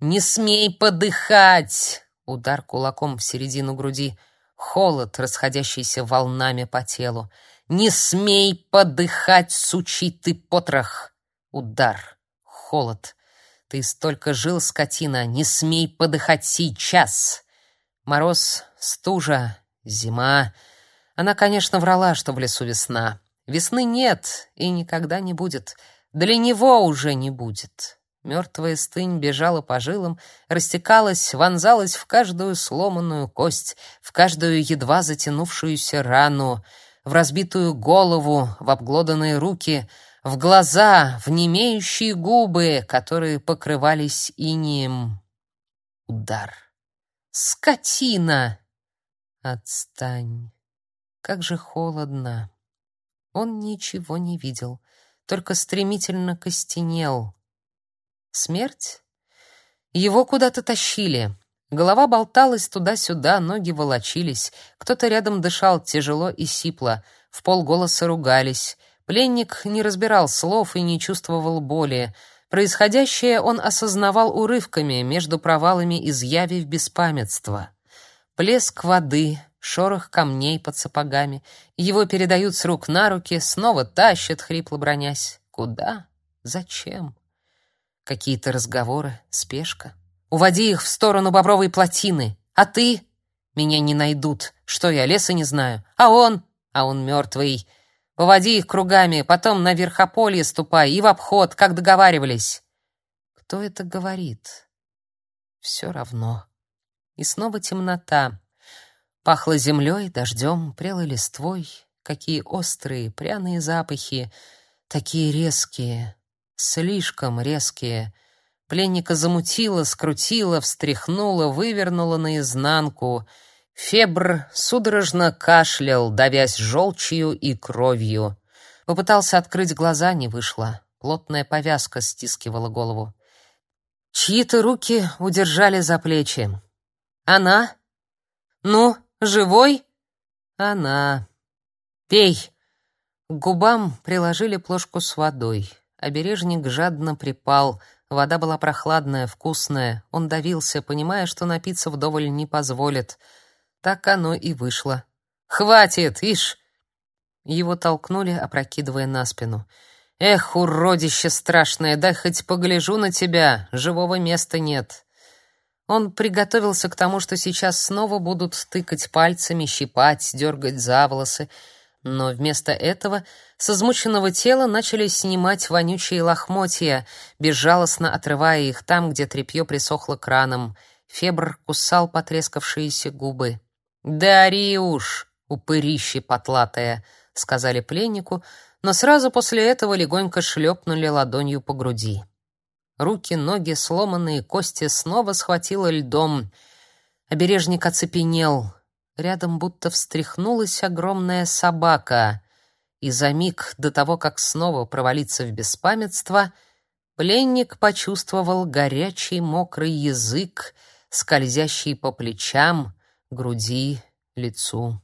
Не смей подыхать! Удар кулаком в середину груди. Холод, расходящийся волнами по телу. Не смей подыхать, сучий ты потрох! Удар. Холод. Ты столько жил, скотина, не смей подыхать сейчас. Мороз, стужа, зима. Она, конечно, врала, что в лесу весна. Весны нет и никогда не будет. Для него уже не будет. Мертвая стынь бежала по жилам, растекалась, вонзалась в каждую сломанную кость, в каждую едва затянувшуюся рану, в разбитую голову, в обглоданные руки, в глаза, в немеющие губы, которые покрывались инием. Удар. Скотина! Отстань. Как же холодно. Он ничего не видел, только стремительно костенел. Смерть? Его куда-то тащили. Голова болталась туда-сюда, ноги волочились. Кто-то рядом дышал тяжело и сипло. В полголоса ругались. Пленник не разбирал слов и не чувствовал боли. Происходящее он осознавал урывками между провалами изъяви в беспамятство. Плеск воды, шорох камней под сапогами. Его передают с рук на руки, снова тащат, хрипло бронясь. Куда? Зачем? Какие-то разговоры, спешка. Уводи их в сторону бобровой плотины. А ты? Меня не найдут. Что я, леса не знаю? А он? А он мертвый. Поводи их кругами, потом на верхополье ступай и в обход, как договаривались. Кто это говорит? Все равно. И снова темнота. Пахло землей, дождем, прелой листвой. Какие острые, пряные запахи, такие резкие, слишком резкие. Пленника замутило, скрутило, встряхнуло, вывернуло наизнанку. Фебр судорожно кашлял, давясь желчью и кровью. Попытался открыть глаза, не вышло. Плотная повязка стискивала голову. Чьи-то руки удержали за плечи. «Она? Ну?» Живой? Она. Пей. К губам приложили плошку с водой. Обережник жадно припал. Вода была прохладная, вкусная. Он давился, понимая, что напиться вдоволь не позволит. Так оно и вышло. «Хватит, ишь!» Его толкнули, опрокидывая на спину. «Эх, уродище страшное, дай хоть погляжу на тебя, живого места нет». Он приготовился к тому, что сейчас снова будут тыкать пальцами, щипать, дергать за волосы, но вместо этого с измученного тела начали снимать вонючие лохмотья, безжалостно отрывая их там, где тряпье присохло краном. Фебр кусал потрескавшиеся губы. «Дари уж, упырище потлатое!» — сказали пленнику, но сразу после этого легонько шлепнули ладонью по груди. Руки, ноги, сломанные кости снова схватило льдом. Обережник оцепенел. Рядом будто встряхнулась огромная собака. И за миг до того, как снова провалиться в беспамятство, пленник почувствовал горячий мокрый язык, скользящий по плечам, груди, лицу.